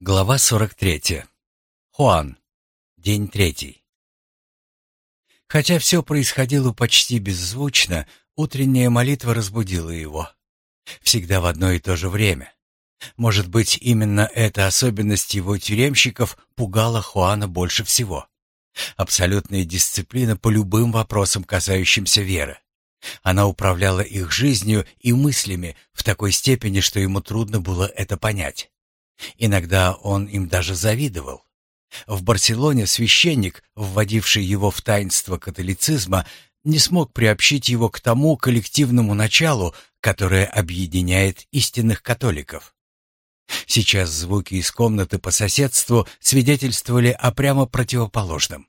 Глава 43. Хуан. День третий. Хотя все происходило почти беззвучно, утренняя молитва разбудила его. Всегда в одно и то же время. Может быть, именно эта особенность его тюремщиков пугала Хуана больше всего. Абсолютная дисциплина по любым вопросам, касающимся веры. Она управляла их жизнью и мыслями в такой степени, что ему трудно было это понять. Иногда он им даже завидовал. В Барселоне священник, вводивший его в таинство католицизма, не смог приобщить его к тому коллективному началу, которое объединяет истинных католиков. Сейчас звуки из комнаты по соседству свидетельствовали о прямо противоположном.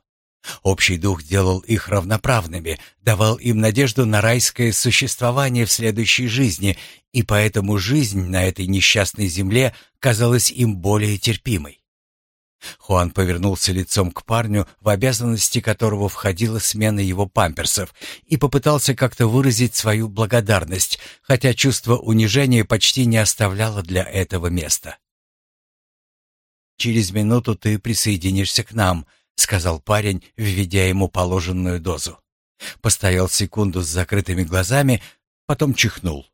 Общий дух делал их равноправными, давал им надежду на райское существование в следующей жизни, и поэтому жизнь на этой несчастной земле казалась им более терпимой. Хуан повернулся лицом к парню, в обязанности которого входила смена его памперсов, и попытался как-то выразить свою благодарность, хотя чувство унижения почти не оставляло для этого места. «Через минуту ты присоединишься к нам», — сказал парень, введя ему положенную дозу. Постоял секунду с закрытыми глазами, потом чихнул.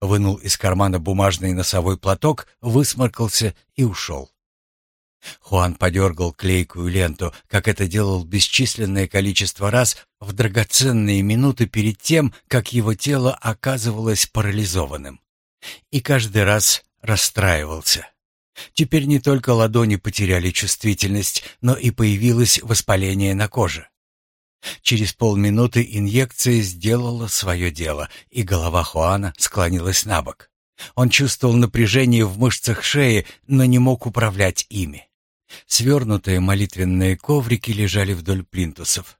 Вынул из кармана бумажный носовой платок, высморкался и ушел. Хуан подергал клейкую ленту, как это делал бесчисленное количество раз в драгоценные минуты перед тем, как его тело оказывалось парализованным. И каждый раз расстраивался. Теперь не только ладони потеряли чувствительность, но и появилось воспаление на коже. Через полминуты инъекция сделала свое дело, и голова Хуана склонилась на бок. Он чувствовал напряжение в мышцах шеи, но не мог управлять ими. Свернутые молитвенные коврики лежали вдоль плинтусов.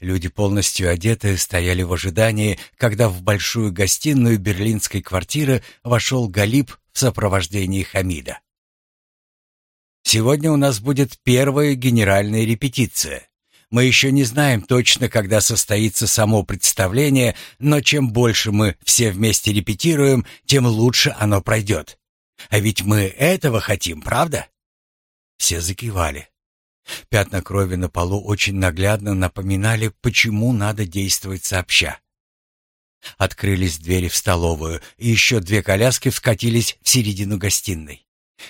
Люди, полностью одетые, стояли в ожидании, когда в большую гостиную берлинской квартиры вошел Галиб в сопровождении Хамида. Сегодня у нас будет первая генеральная репетиция. Мы еще не знаем точно, когда состоится само представление, но чем больше мы все вместе репетируем, тем лучше оно пройдет. А ведь мы этого хотим, правда? Все закивали. Пятна крови на полу очень наглядно напоминали, почему надо действовать сообща. Открылись двери в столовую, и еще две коляски вскатились в середину гостиной.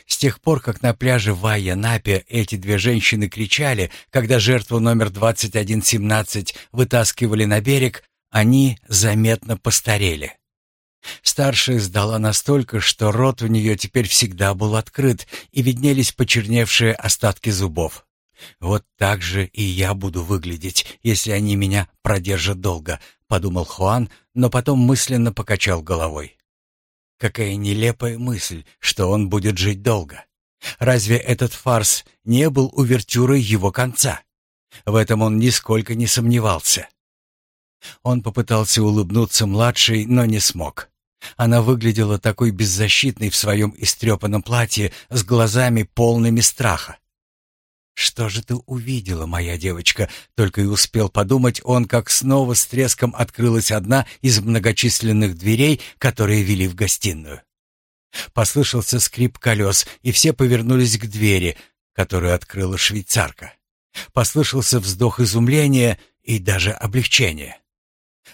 С тех пор, как на пляже Вайя-Напе эти две женщины кричали, когда жертву номер 2117 вытаскивали на берег, они заметно постарели. Старшая сдала настолько, что рот у нее теперь всегда был открыт, и виднелись почерневшие остатки зубов. «Вот так же и я буду выглядеть, если они меня продержат долго», — подумал Хуан, но потом мысленно покачал головой. Какая нелепая мысль, что он будет жить долго. Разве этот фарс не был увертюрой его конца? В этом он нисколько не сомневался. Он попытался улыбнуться младшей, но не смог. Она выглядела такой беззащитной в своем истрепанном платье с глазами полными страха. «Что же ты увидела, моя девочка?» Только и успел подумать он, как снова с треском открылась одна из многочисленных дверей, которые вели в гостиную. Послышался скрип колес, и все повернулись к двери, которую открыла швейцарка. Послышался вздох изумления и даже облегчения.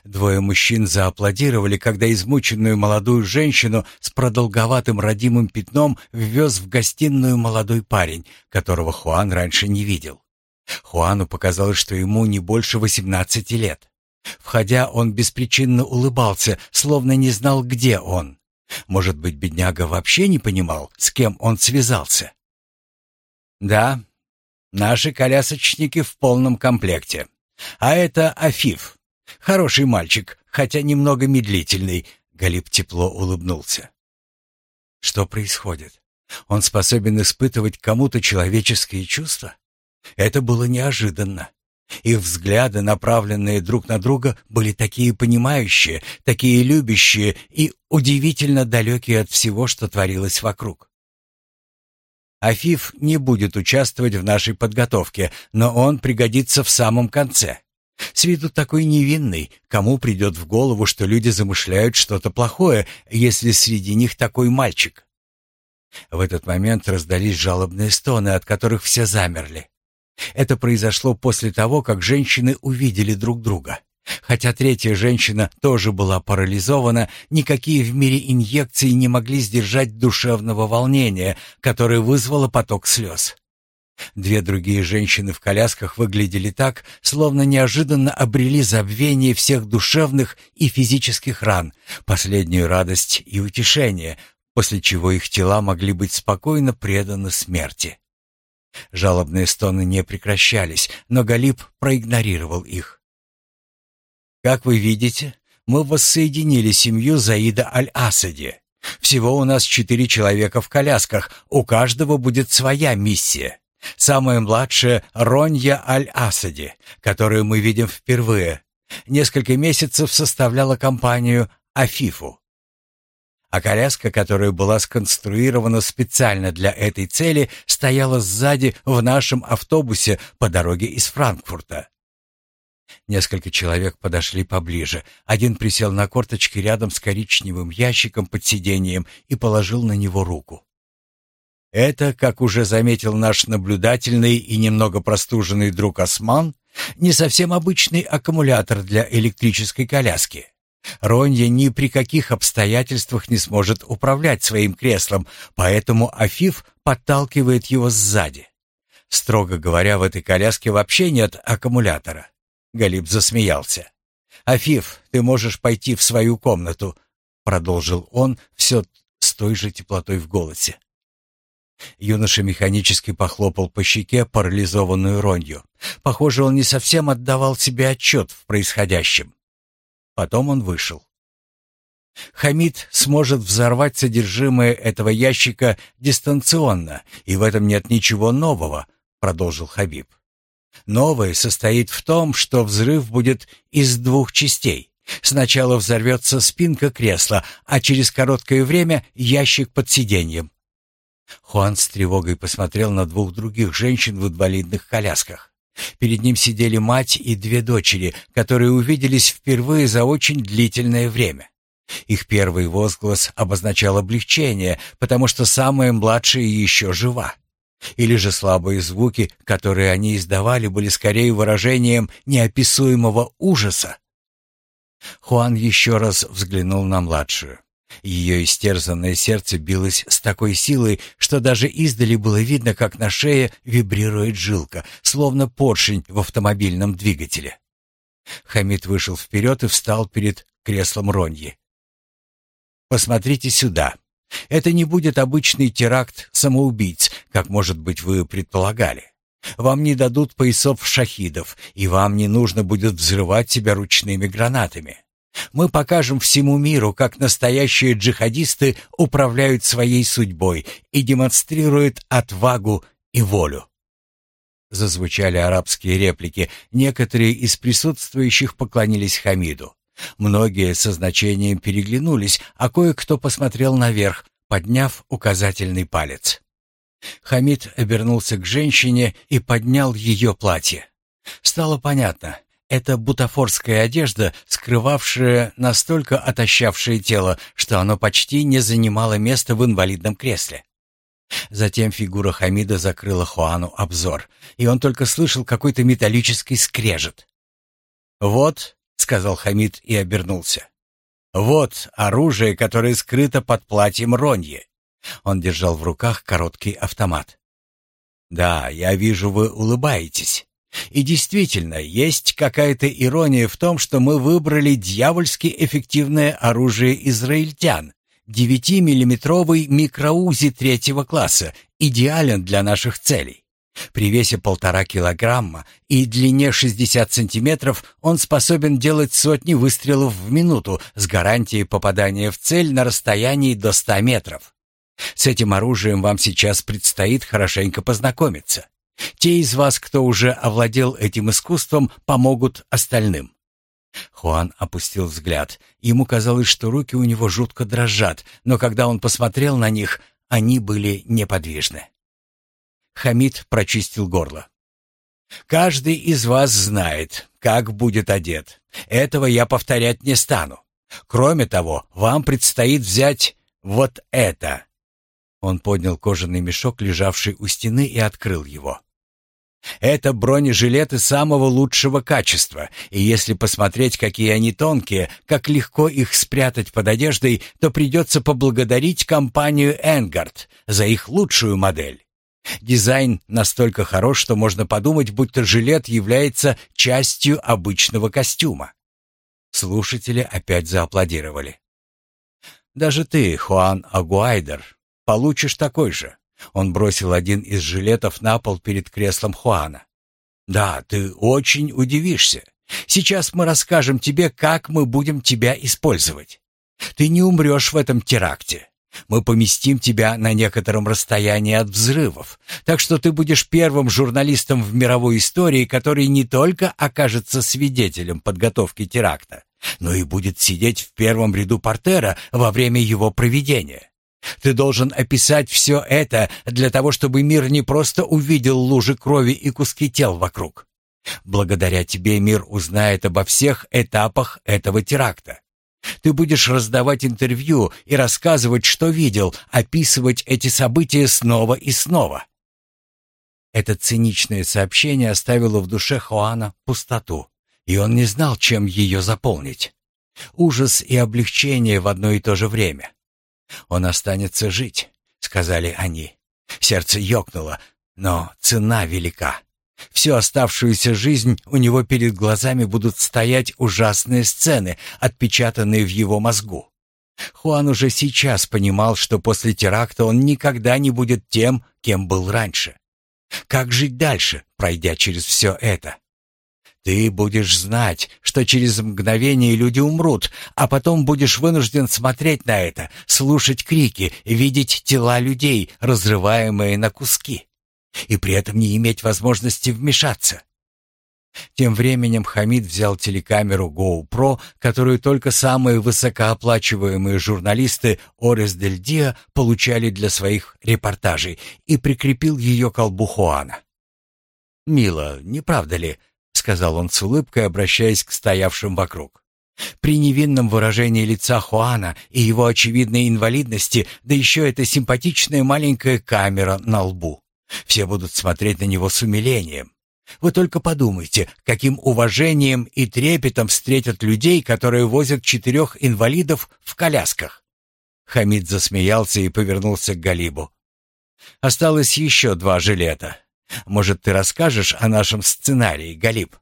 Двое мужчин зааплодировали, когда измученную молодую женщину с продолговатым родимым пятном ввез в гостиную молодой парень, которого Хуан раньше не видел. Хуану показалось, что ему не больше восемнадцати лет. Входя, он беспричинно улыбался, словно не знал, где он. Может быть, бедняга вообще не понимал, с кем он связался. «Да, наши колясочники в полном комплекте. А это Афиф, Хороший мальчик, хотя немного медлительный. Галип тепло улыбнулся. Что происходит? Он способен испытывать кому-то человеческие чувства? Это было неожиданно. Их взгляды, направленные друг на друга, были такие понимающие, такие любящие и удивительно далекие от всего, что творилось вокруг. Афиф не будет участвовать в нашей подготовке, но он пригодится в самом конце. С виду такой невинный, кому придет в голову, что люди замышляют что-то плохое, если среди них такой мальчик? В этот момент раздались жалобные стоны, от которых все замерли. Это произошло после того, как женщины увидели друг друга. Хотя третья женщина тоже была парализована, никакие в мире инъекции не могли сдержать душевного волнения, которое вызвало поток слез. Две другие женщины в колясках выглядели так, словно неожиданно обрели забвение всех душевных и физических ран, последнюю радость и утешение, после чего их тела могли быть спокойно преданы смерти. Жалобные стоны не прекращались, но Галиб проигнорировал их. «Как вы видите, мы воссоединили семью Заида Аль-Асади. Всего у нас четыре человека в колясках, у каждого будет своя миссия. Самая младшая — Ронья Аль-Асади, которую мы видим впервые. Несколько месяцев составляла компанию Афифу. А коляска, которая была сконструирована специально для этой цели, стояла сзади в нашем автобусе по дороге из Франкфурта. Несколько человек подошли поближе. Один присел на корточки рядом с коричневым ящиком под сиденьем и положил на него руку. Это, как уже заметил наш наблюдательный и немного простуженный друг Осман, не совсем обычный аккумулятор для электрической коляски. Ронья ни при каких обстоятельствах не сможет управлять своим креслом, поэтому Афиф подталкивает его сзади. Строго говоря, в этой коляске вообще нет аккумулятора. Галиб засмеялся. «Афиф, ты можешь пойти в свою комнату», — продолжил он все с той же теплотой в голосе. Юноша механически похлопал по щеке парализованную ронью. Похоже, он не совсем отдавал себе отчет в происходящем. Потом он вышел. Хамид сможет взорвать содержимое этого ящика дистанционно, и в этом нет ничего нового, продолжил Хабиб. Новое состоит в том, что взрыв будет из двух частей. Сначала взорвется спинка кресла, а через короткое время ящик под сиденьем. Хуан с тревогой посмотрел на двух других женщин в инвалидных колясках. Перед ним сидели мать и две дочери, которые увиделись впервые за очень длительное время. Их первый возглас обозначал облегчение, потому что самая младшая еще жива. Или же слабые звуки, которые они издавали, были скорее выражением неописуемого ужаса. Хуан еще раз взглянул на младшую. Ее истерзанное сердце билось с такой силой, что даже издали было видно, как на шее вибрирует жилка, словно поршень в автомобильном двигателе. Хамид вышел вперед и встал перед креслом Роньи. «Посмотрите сюда. Это не будет обычный теракт самоубийц, как, может быть, вы предполагали. Вам не дадут поясов шахидов, и вам не нужно будет взрывать себя ручными гранатами. Мы покажем всему миру, как настоящие джихадисты управляют своей судьбой и демонстрируют отвагу и волю. Зазвучали арабские реплики. Некоторые из присутствующих поклонились Хамиду. Многие со значением переглянулись, а кое-кто посмотрел наверх, подняв указательный палец. Хамид обернулся к женщине и поднял ее платье. Стало понятно, это бутафорская одежда, скрывавшая настолько отощавшее тело, что оно почти не занимало места в инвалидном кресле. Затем фигура Хамида закрыла Хуану обзор, и он только слышал какой-то металлический скрежет. «Вот», — сказал Хамид и обернулся, — «вот оружие, которое скрыто под платьем Роньи». Он держал в руках короткий автомат. «Да, я вижу, вы улыбаетесь. И действительно, есть какая-то ирония в том, что мы выбрали дьявольски эффективное оружие израильтян. 9-миллиметровый микроузи третьего класса идеален для наших целей. При весе полтора килограмма и длине 60 сантиметров он способен делать сотни выстрелов в минуту с гарантией попадания в цель на расстоянии до 100 метров. С этим оружием вам сейчас предстоит хорошенько познакомиться. Те из вас, кто уже овладел этим искусством, помогут остальным. Хуан опустил взгляд. Ему казалось, что руки у него жутко дрожат, но когда он посмотрел на них, они были неподвижны. Хамид прочистил горло. «Каждый из вас знает, как будет одет. Этого я повторять не стану. Кроме того, вам предстоит взять вот это». Он поднял кожаный мешок, лежавший у стены, и открыл его. Это бронежилеты самого лучшего качества, и если посмотреть, какие они тонкие, как легко их спрятать под одеждой, то придется поблагодарить компанию Энгард за их лучшую модель. Дизайн настолько хорош, что можно подумать, будто жилет является частью обычного костюма. Слушатели опять зааплодировали. «Даже ты, Хуан Агуайдер, получишь такой же», он бросил один из жилетов на пол перед креслом Хуана. «Да, ты очень удивишься. Сейчас мы расскажем тебе, как мы будем тебя использовать. Ты не умрешь в этом теракте. Мы поместим тебя на некотором расстоянии от взрывов, так что ты будешь первым журналистом в мировой истории, который не только окажется свидетелем подготовки теракта, но и будет сидеть в первом ряду портера во время его проведения. Ты должен описать все это для того, чтобы мир не просто увидел лужи крови и куски тел вокруг. Благодаря тебе мир узнает обо всех этапах этого теракта. Ты будешь раздавать интервью и рассказывать, что видел, описывать эти события снова и снова. Это циничное сообщение оставило в душе Хуана пустоту, и он не знал, чем ее заполнить. Ужас и облегчение в одно и то же время. «Он останется жить», — сказали они. Сердце ёкнуло, но цена велика. Всю оставшуюся жизнь у него перед глазами будут стоять ужасные сцены, отпечатанные в его мозгу. Хуан уже сейчас понимал, что после теракта он никогда не будет тем, кем был раньше. Как жить дальше, пройдя через все это? Ты будешь знать, что через мгновение люди умрут, а потом будешь вынужден смотреть на это, слушать крики, видеть тела людей, разрываемые на куски, и при этом не иметь возможности вмешаться. Тем временем Хамид взял телекамеру GoPro, которую только самые высокооплачиваемые журналисты Орес Дель Диа получали для своих репортажей, и прикрепил ее к колбу. «Мило, не правда ли?» — сказал он с улыбкой, обращаясь к стоявшим вокруг. При невинном выражении лица Хуана и его очевидной инвалидности, да еще эта симпатичная маленькая камера на лбу. Все будут смотреть на него с умилением. Вы только подумайте, каким уважением и трепетом встретят людей, которые возят четырех инвалидов в колясках. Хамид засмеялся и повернулся к Галибу. Осталось еще два жилета. Может, ты расскажешь о нашем сценарии, Галиб?»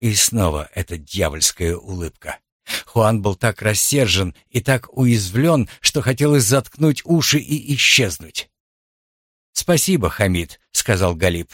И снова эта дьявольская улыбка. Хуан был так рассержен и так уязвлен, что хотелось заткнуть уши и исчезнуть. «Спасибо, Хамид», — сказал Галиб.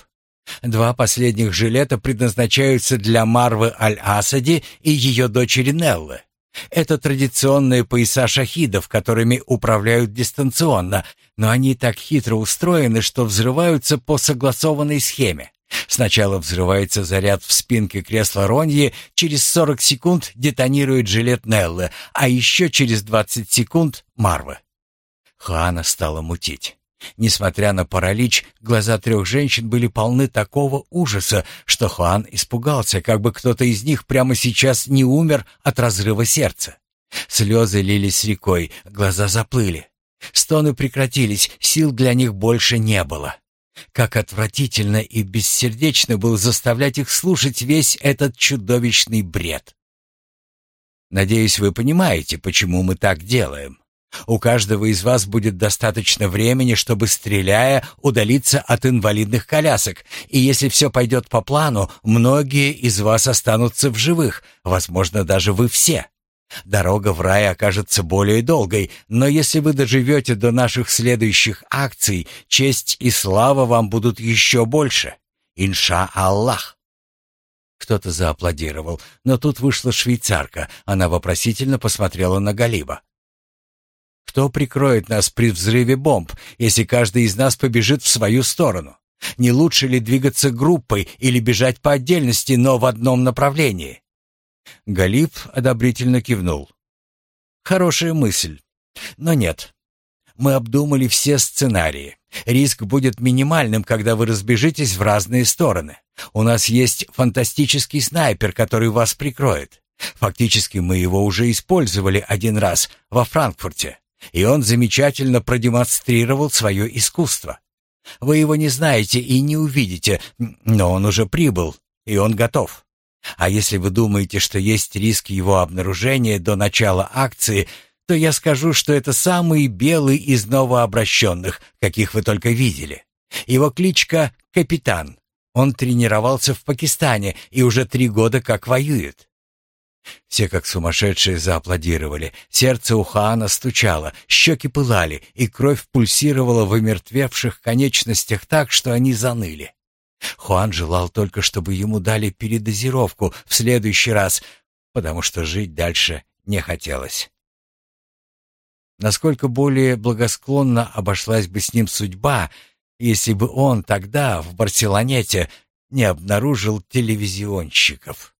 «Два последних жилета предназначаются для Марвы Аль-Асади и ее дочери Неллы. Это традиционные пояса шахидов, которыми управляют дистанционно, но они так хитро устроены, что взрываются по согласованной схеме. Сначала взрывается заряд в спинке кресла Роньи, через 40 секунд детонирует жилет Неллы, а еще через 20 секунд — Марвы. Хана стала мутить. Несмотря на паралич, глаза трех женщин были полны такого ужаса, что Хуан испугался, как бы кто-то из них прямо сейчас не умер от разрыва сердца. Слезы лились рекой, глаза заплыли. Стоны прекратились, сил для них больше не было. Как отвратительно и бессердечно было заставлять их слушать весь этот чудовищный бред. Надеюсь, вы понимаете, почему мы так делаем. У каждого из вас будет достаточно времени, чтобы, стреляя, удалиться от инвалидных колясок. И если все пойдет по плану, многие из вас останутся в живых, возможно, даже вы все. Дорога в рай окажется более долгой, но если вы доживете до наших следующих акций, честь и слава вам будут еще больше. Инша Аллах. Кто-то зааплодировал, но тут вышла швейцарка. Она вопросительно посмотрела на Галиба. Кто прикроет нас при взрыве бомб, если каждый из нас побежит в свою сторону? Не лучше ли двигаться группой или бежать по отдельности, но в одном направлении? Галип одобрительно кивнул. Хорошая мысль. Но нет. Мы обдумали все сценарии. Риск будет минимальным, когда вы разбежитесь в разные стороны. У нас есть фантастический снайпер, который вас прикроет. Фактически мы его уже использовали один раз во Франкфурте. И он замечательно продемонстрировал свое искусство. Вы его не знаете и не увидите, но он уже прибыл, и он готов. А если вы думаете, что есть риск его обнаружения до начала акции, то я скажу, что это самый белый из новообращенных, каких вы только видели. Его кличка Капитан. Он тренировался в Пакистане и уже три года как воюет. Все как сумасшедшие зааплодировали. Сердце у Хаана стучало, щеки пылали, и кровь пульсировала в омертвевших конечностях так, что они заныли. Хуан желал только, чтобы ему дали передозировку в следующий раз, потому что жить дальше не хотелось. Насколько более благосклонно обошлась бы с ним судьба, если бы он тогда в Барселонете не обнаружил телевизионщиков.